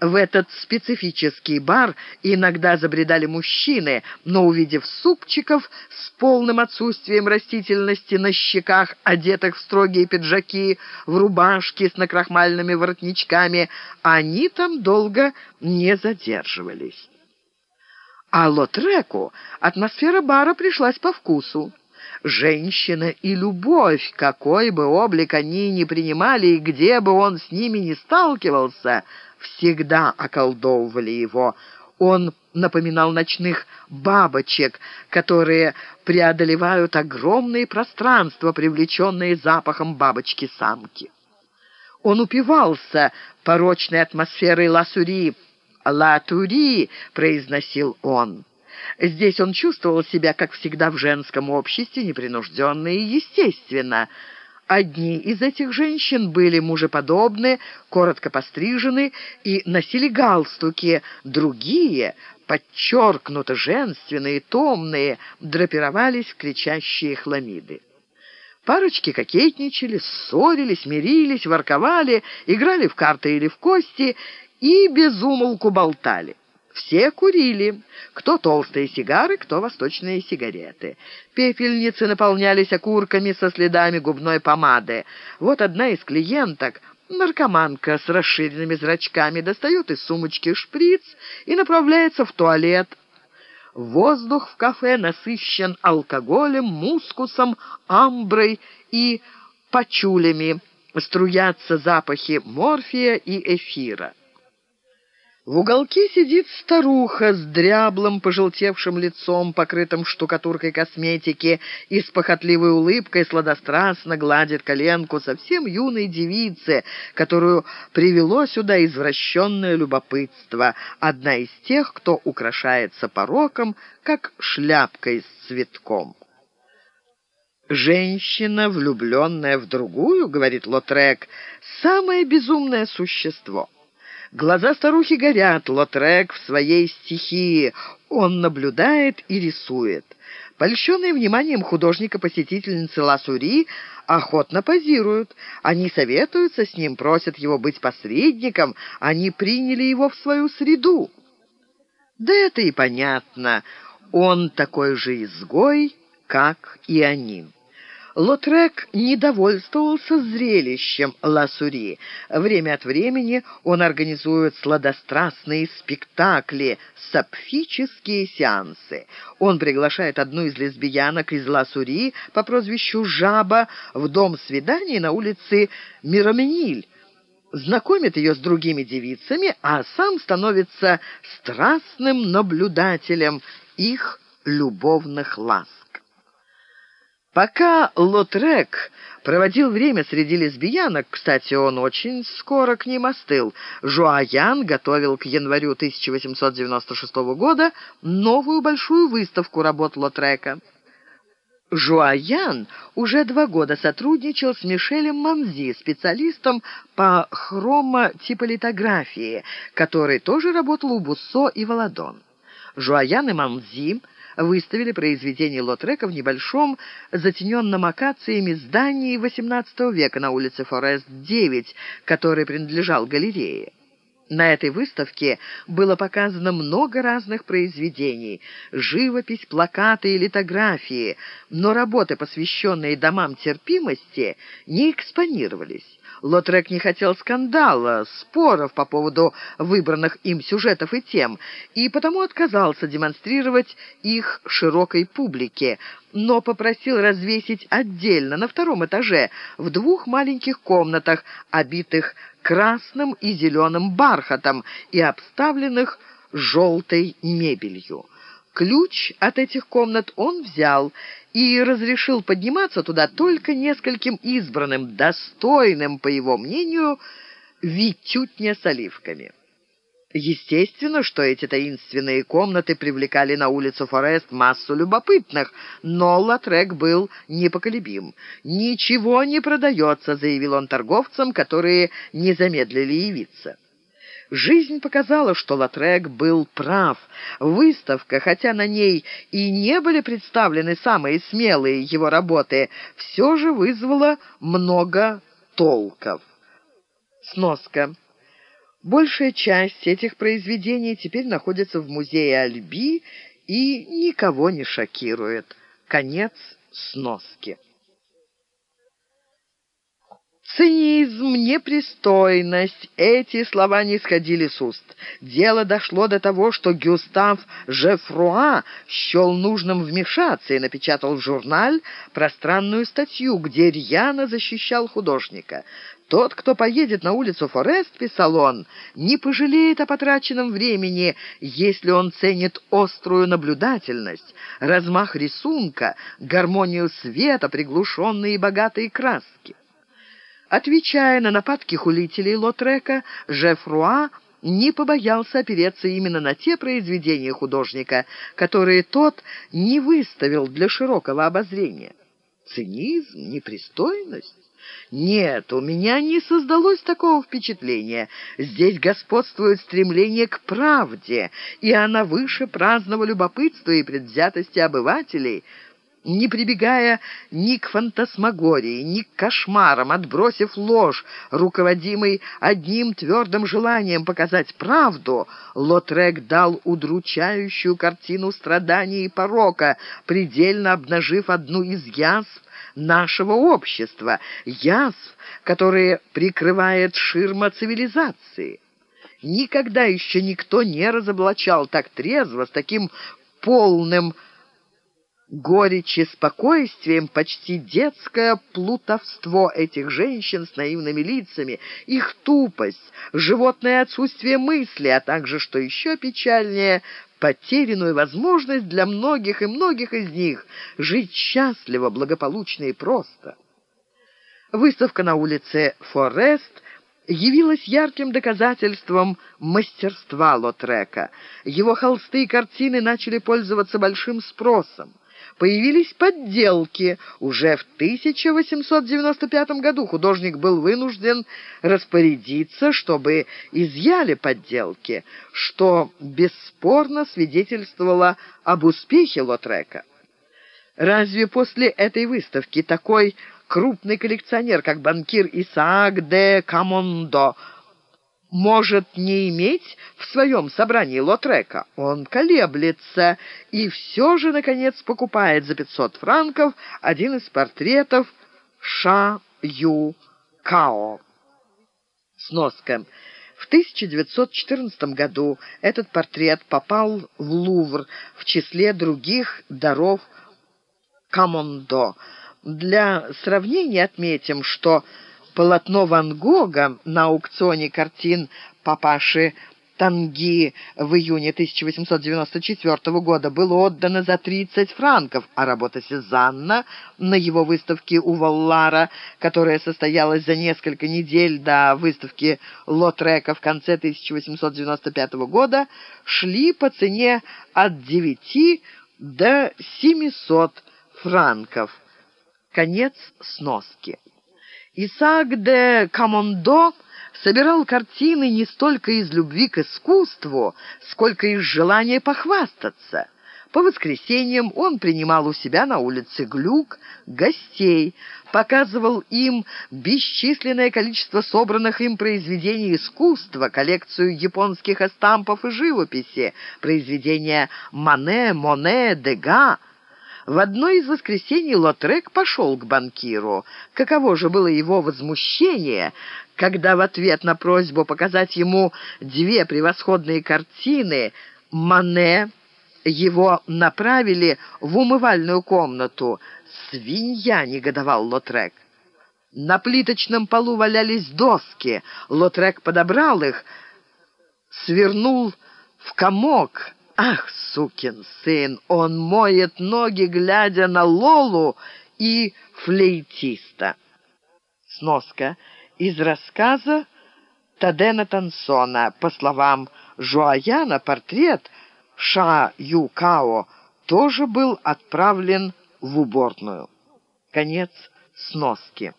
В этот специфический бар иногда забредали мужчины, но, увидев супчиков с полным отсутствием растительности на щеках, одетых в строгие пиджаки, в рубашки с накрахмальными воротничками, они там долго не задерживались. А Лотреку атмосфера бара пришлась по вкусу. Женщина и любовь, какой бы облик они ни принимали и где бы он с ними ни сталкивался, всегда околдовывали его. Он напоминал ночных бабочек, которые преодолевают огромные пространства, привлеченные запахом бабочки-самки. Он упивался порочной атмосферой Ласури. «Ла-тури», — произносил он. Здесь он чувствовал себя, как всегда в женском обществе, непринужденно и естественно. Одни из этих женщин были мужеподобны, коротко пострижены и носили галстуки, другие, подчеркнуто женственные, томные, драпировались в кричащие хламиды. Парочки кокетничали, ссорились, мирились, ворковали, играли в карты или в кости и безумолку болтали. Все курили, кто толстые сигары, кто восточные сигареты. Пепельницы наполнялись окурками со следами губной помады. Вот одна из клиенток, наркоманка с расширенными зрачками, достает из сумочки шприц и направляется в туалет. Воздух в кафе насыщен алкоголем, мускусом, амброй и пачулями. Струятся запахи морфия и эфира. В уголке сидит старуха с дряблым, пожелтевшим лицом, покрытым штукатуркой косметики, и с похотливой улыбкой сладострастно гладит коленку совсем юной девицы, которую привело сюда извращенное любопытство, одна из тех, кто украшается пороком, как шляпкой с цветком. «Женщина, влюбленная в другую, — говорит Лотрек, — самое безумное существо». Глаза старухи горят, Лотрек в своей стихии. Он наблюдает и рисует. Польщенные вниманием художника-посетительницы Ласури охотно позируют. Они советуются с ним, просят его быть посредником. Они приняли его в свою среду. Да это и понятно. Он такой же изгой, как и они. Лотрек не довольствовался зрелищем Ласури. Время от времени он организует сладострастные спектакли, сапфические сеансы. Он приглашает одну из лесбиянок из Ласури по прозвищу Жаба в дом свиданий на улице Миромениль, знакомит ее с другими девицами, а сам становится страстным наблюдателем их любовных ласк. Пока Лотрек проводил время среди лесбиянок, кстати, он очень скоро к ним остыл, Жуаян готовил к январю 1896 года новую большую выставку работ Лотрека. Жуаян уже два года сотрудничал с Мишелем Манзи, специалистом по хромотиполитографии, который тоже работал у Буссо и Володон. Жуаян и Манзи – выставили произведение Лотрека в небольшом, затененном акациями здании XVIII века на улице Форест-9, который принадлежал галерее. На этой выставке было показано много разных произведений, живопись, плакаты и литографии, но работы, посвященные домам терпимости, не экспонировались. Лотрек не хотел скандала, споров по поводу выбранных им сюжетов и тем, и потому отказался демонстрировать их широкой публике, но попросил развесить отдельно на втором этаже в двух маленьких комнатах, обитых красным и зеленым бархатом и обставленных желтой мебелью. Ключ от этих комнат он взял и разрешил подниматься туда только нескольким избранным, достойным, по его мнению, витютня с оливками. Естественно, что эти таинственные комнаты привлекали на улицу Форест массу любопытных, но Латрек был непоколебим. «Ничего не продается», — заявил он торговцам, которые не замедлили явиться. Жизнь показала, что Латрек был прав. Выставка, хотя на ней и не были представлены самые смелые его работы, все же вызвала много толков. Сноска. Большая часть этих произведений теперь находится в музее Альби и никого не шокирует. Конец сноски. Цинизм, непристойность — эти слова не сходили с уст. Дело дошло до того, что Гюстав Жефруа счел нужным вмешаться и напечатал в журналь пространную статью, где рьяно защищал художника. «Тот, кто поедет на улицу Форест, — писал он, — не пожалеет о потраченном времени, если он ценит острую наблюдательность, размах рисунка, гармонию света, приглушенные и богатые краски». Отвечая на нападки хулителей Лотрека, Жефруа не побоялся опереться именно на те произведения художника, которые тот не выставил для широкого обозрения. Цинизм, непристойность? Нет, у меня не создалось такого впечатления. Здесь господствует стремление к правде, и она выше праздного любопытства и предвзятости обывателей — не прибегая ни к фантасмагории, ни к кошмарам, отбросив ложь, руководимый одним твердым желанием показать правду, Лотрек дал удручающую картину страданий и порока, предельно обнажив одну из язв нашего общества, язв, которые прикрывает ширма цивилизации. Никогда еще никто не разоблачал так трезво, с таким полным горечь спокойствием почти детское плутовство этих женщин с наивными лицами, их тупость, животное отсутствие мысли, а также, что еще печальнее, потерянную возможность для многих и многих из них жить счастливо, благополучно и просто. Выставка на улице Форест явилась ярким доказательством мастерства Лотрека. Его холсты и картины начали пользоваться большим спросом появились подделки. Уже в 1895 году художник был вынужден распорядиться, чтобы изъяли подделки, что бесспорно свидетельствовало об успехе Лотрека. Разве после этой выставки такой крупный коллекционер, как банкир Исаак де Камондо, может не иметь в своем собрании Лотрека. Он колеблется и все же, наконец, покупает за 500 франков один из портретов Ша Ю Као. Сноска. В 1914 году этот портрет попал в Лувр в числе других даров Камондо. Для сравнения отметим, что Полотно Ван Гога на аукционе картин папаши Танги в июне 1894 года было отдано за 30 франков, а работа Сезанна на его выставке у Валлара, которая состоялась за несколько недель до выставки Лотрека в конце 1895 года, шли по цене от 9 до 700 франков. Конец сноски. Исаак де Камондо собирал картины не столько из любви к искусству, сколько из желания похвастаться. По воскресеньям он принимал у себя на улице Глюк гостей, показывал им бесчисленное количество собранных им произведений искусства, коллекцию японских эстампов и живописи, произведения Мане, Моне, Дега, в одно из воскресений Лотрек пошел к банкиру. Каково же было его возмущение, когда в ответ на просьбу показать ему две превосходные картины Мане его направили в умывальную комнату. «Свинья!» — негодовал Лотрек. На плиточном полу валялись доски. Лотрек подобрал их, свернул в комок, Ах, сукин сын, он моет ноги, глядя на Лолу и флейтиста. Сноска из рассказа Тадена Тансона. По словам Жуаяна, портрет Ша Юкао тоже был отправлен в уборную. Конец сноски.